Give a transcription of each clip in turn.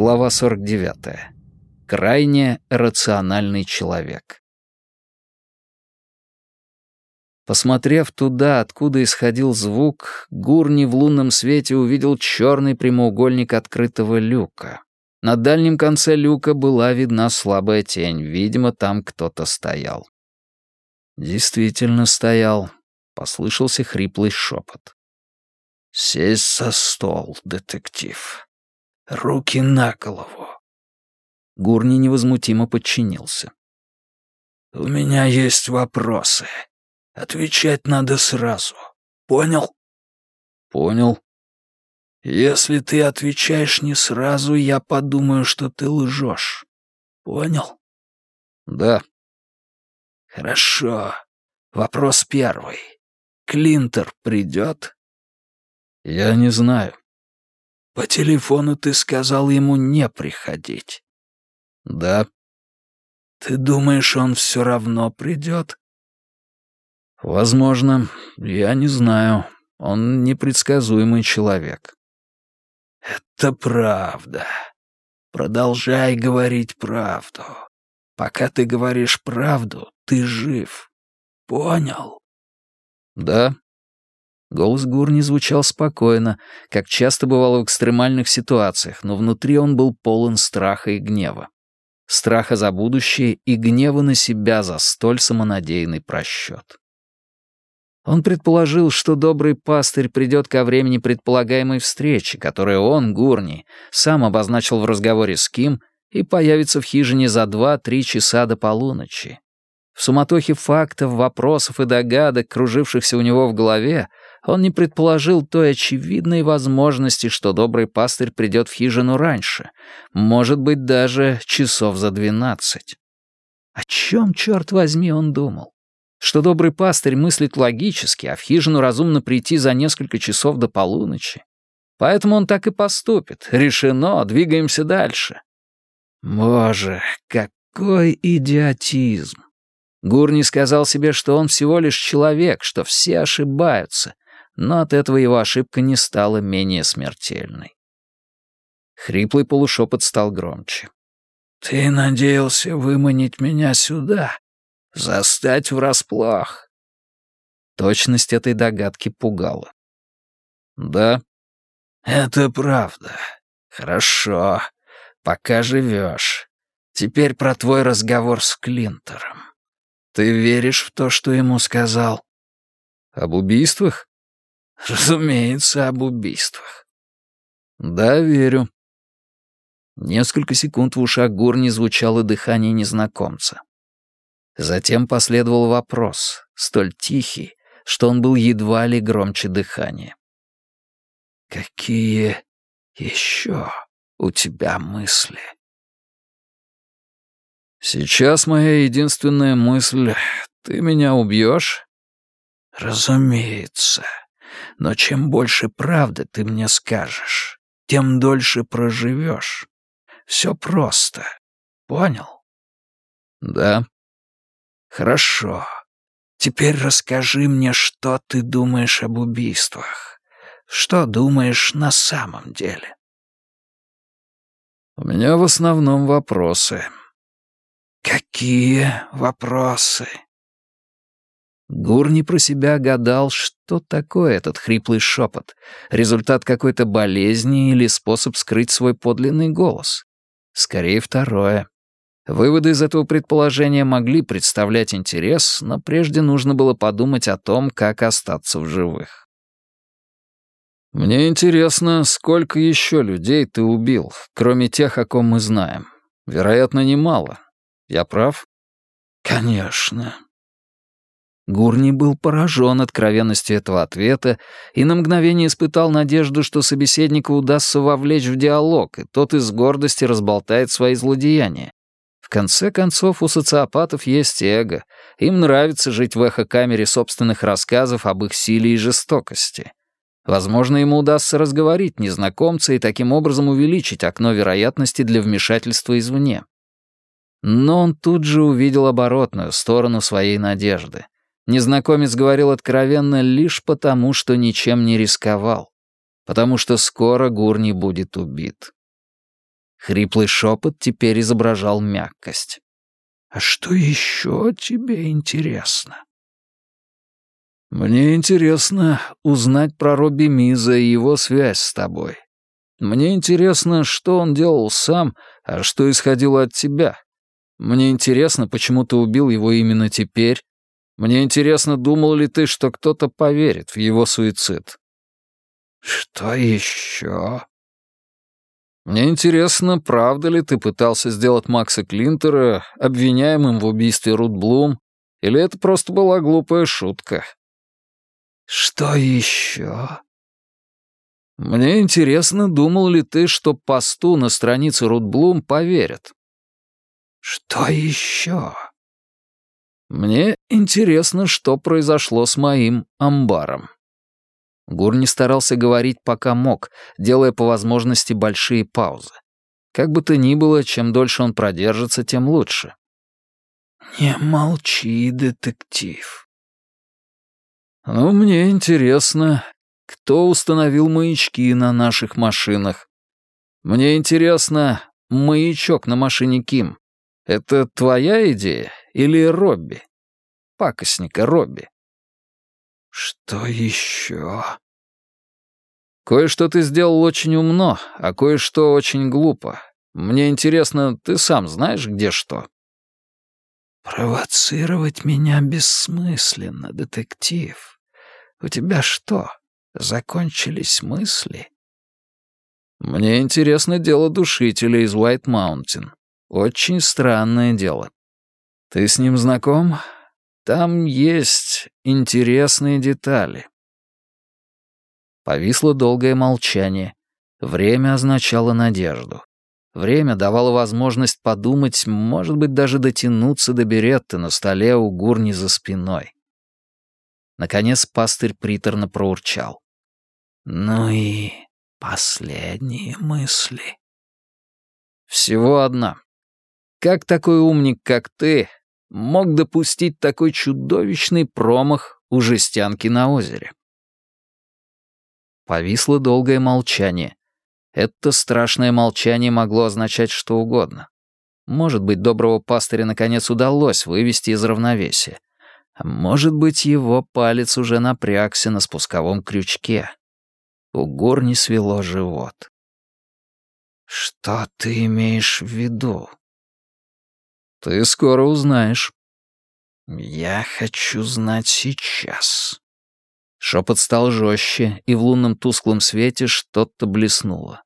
Глава 49. Крайне рациональный человек. Посмотрев туда, откуда исходил звук, Гурни в лунном свете увидел черный прямоугольник открытого люка. На дальнем конце люка была видна слабая тень, видимо, там кто-то стоял. Действительно стоял, послышался хриплый шепот. «Сесть за стол, детектив. Руки на голову». Гурни невозмутимо подчинился. «У меня есть вопросы. Отвечать надо сразу. Понял?» «Понял». «Если ты отвечаешь не сразу, я подумаю, что ты лжешь. Понял?» «Да». «Хорошо. Вопрос первый. Клинтер придет?» «Я не знаю». «По телефону ты сказал ему не приходить». «Да». «Ты думаешь, он все равно придет?» «Возможно. Я не знаю. Он непредсказуемый человек». «Это правда. Продолжай говорить правду. Пока ты говоришь правду, ты жив. Понял?» «Да». Голос Гурни звучал спокойно, как часто бывало в экстремальных ситуациях, но внутри он был полон страха и гнева. Страха за будущее и гнева на себя за столь самонадеянный просчет. Он предположил, что добрый пастырь придет ко времени предполагаемой встречи, которую он, Гурни, сам обозначил в разговоре с Ким и появится в хижине за два-три часа до полуночи. В суматохе фактов, вопросов и догадок, кружившихся у него в голове, он не предположил той очевидной возможности, что добрый пастырь придет в хижину раньше, может быть, даже часов за двенадцать. О чем, черт возьми, он думал? что добрый пастырь мыслит логически, а в хижину разумно прийти за несколько часов до полуночи. Поэтому он так и поступит. Решено, двигаемся дальше. Боже, какой идиотизм! Гурни сказал себе, что он всего лишь человек, что все ошибаются, но от этого его ошибка не стала менее смертельной. Хриплый полушепот стал громче. «Ты надеялся выманить меня сюда, Застать врасплох. Точность этой догадки пугала. Да, это правда. Хорошо. Пока живешь. Теперь про твой разговор с Клинтером. Ты веришь в то, что ему сказал? Об убийствах? Разумеется, об убийствах. Да, верю. Несколько секунд в ушах Гурни звучало дыхание незнакомца. Затем последовал вопрос, столь тихий, что он был едва ли громче дыхания. «Какие еще у тебя мысли?» «Сейчас моя единственная мысль — ты меня убьешь?» «Разумеется. Но чем больше правды ты мне скажешь, тем дольше проживешь. Все просто. Понял?» «Да», «Хорошо. Теперь расскажи мне, что ты думаешь об убийствах. Что думаешь на самом деле?» «У меня в основном вопросы». «Какие вопросы?» Гурни про себя гадал, что такое этот хриплый шепот, результат какой-то болезни или способ скрыть свой подлинный голос. Скорее, второе. Выводы из этого предположения могли представлять интерес, но прежде нужно было подумать о том, как остаться в живых. «Мне интересно, сколько еще людей ты убил, кроме тех, о ком мы знаем? Вероятно, немало. Я прав?» «Конечно». Гурни был поражен откровенностью этого ответа и на мгновение испытал надежду, что собеседнику удастся вовлечь в диалог, и тот из гордости разболтает свои злодеяния. В конце концов, у социопатов есть эго. Им нравится жить в эхокамере собственных рассказов об их силе и жестокости. Возможно, ему удастся разговорить незнакомца и таким образом увеличить окно вероятности для вмешательства извне. Но он тут же увидел оборотную сторону своей надежды. Незнакомец говорил откровенно лишь потому, что ничем не рисковал. Потому что скоро Гурни будет убит. Хриплый шепот теперь изображал мягкость. «А что еще тебе интересно?» «Мне интересно узнать про Робби Миза и его связь с тобой. Мне интересно, что он делал сам, а что исходило от тебя. Мне интересно, почему ты убил его именно теперь. Мне интересно, думал ли ты, что кто-то поверит в его суицид. Что еще? Мне интересно, правда ли ты пытался сделать Макса Клинтера обвиняемым в убийстве Рут Блум, или это просто была глупая шутка? Что еще? Мне интересно, думал ли ты, что посту на странице Рут Блум поверят? Что еще? Мне интересно, что произошло с моим амбаром. Гурни старался говорить пока мог, делая по возможности большие паузы. Как бы то ни было, чем дольше он продержится, тем лучше. «Не молчи, детектив». «Ну, мне интересно, кто установил маячки на наших машинах? Мне интересно, маячок на машине Ким. Это твоя идея или Робби? Пакостника Робби. Что еще? Кое-что ты сделал очень умно, а кое-что очень глупо. Мне интересно, ты сам знаешь, где что? Провоцировать меня бессмысленно, детектив. У тебя что, закончились мысли? Мне интересно дело душителя из Уайт Маунтин. Очень странное дело. Ты с ним знаком? Там есть интересные детали. Повисло долгое молчание. Время означало надежду. Время давало возможность подумать, может быть, даже дотянуться до беретты на столе у гурни за спиной. Наконец пастырь приторно проурчал. «Ну и последние мысли». «Всего одна. Как такой умник, как ты, мог допустить такой чудовищный промах у жестянки на озере? Повисло долгое молчание. Это страшное молчание могло означать что угодно. Может быть, доброго пастыря наконец удалось вывести из равновесия. А может быть, его палец уже напрягся на спусковом крючке. У гор не свело живот. «Что ты имеешь в виду?» Ты скоро узнаешь. Я хочу знать сейчас. Шепот стал жестче, и в лунном тусклом свете что-то блеснуло.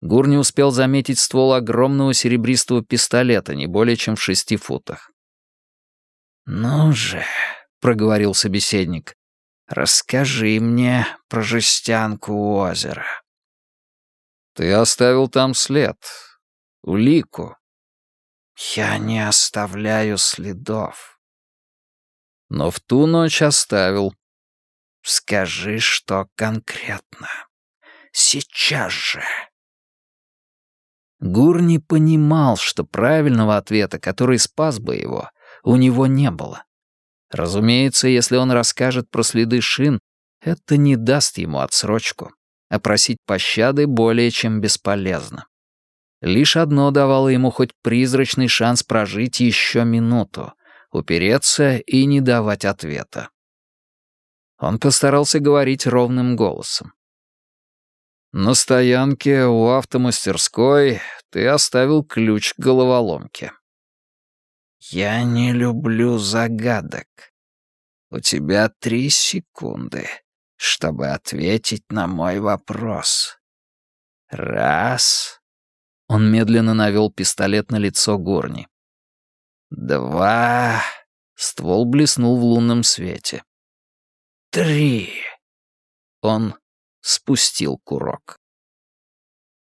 Гур не успел заметить ствол огромного серебристого пистолета, не более чем в шести футах. «Ну же», — проговорил собеседник, — «расскажи мне про жестянку у озера». «Ты оставил там след, улику, я не оставляю следов. Но в ту ночь оставил. Скажи, что конкретно. Сейчас же. Гур не понимал, что правильного ответа, который спас бы его, у него не было. Разумеется, если он расскажет про следы шин, это не даст ему отсрочку, а просить пощады более чем бесполезно. Лишь одно давало ему хоть призрачный шанс прожить еще минуту, упереться и не давать ответа. Он постарался говорить ровным голосом. «На стоянке у автомастерской ты оставил ключ к головоломке». «Я не люблю загадок. У тебя три секунды, чтобы ответить на мой вопрос. Раз...» Он медленно навел пистолет на лицо Горни. «Два...» Ствол блеснул в лунном свете. «Три...» Он спустил курок.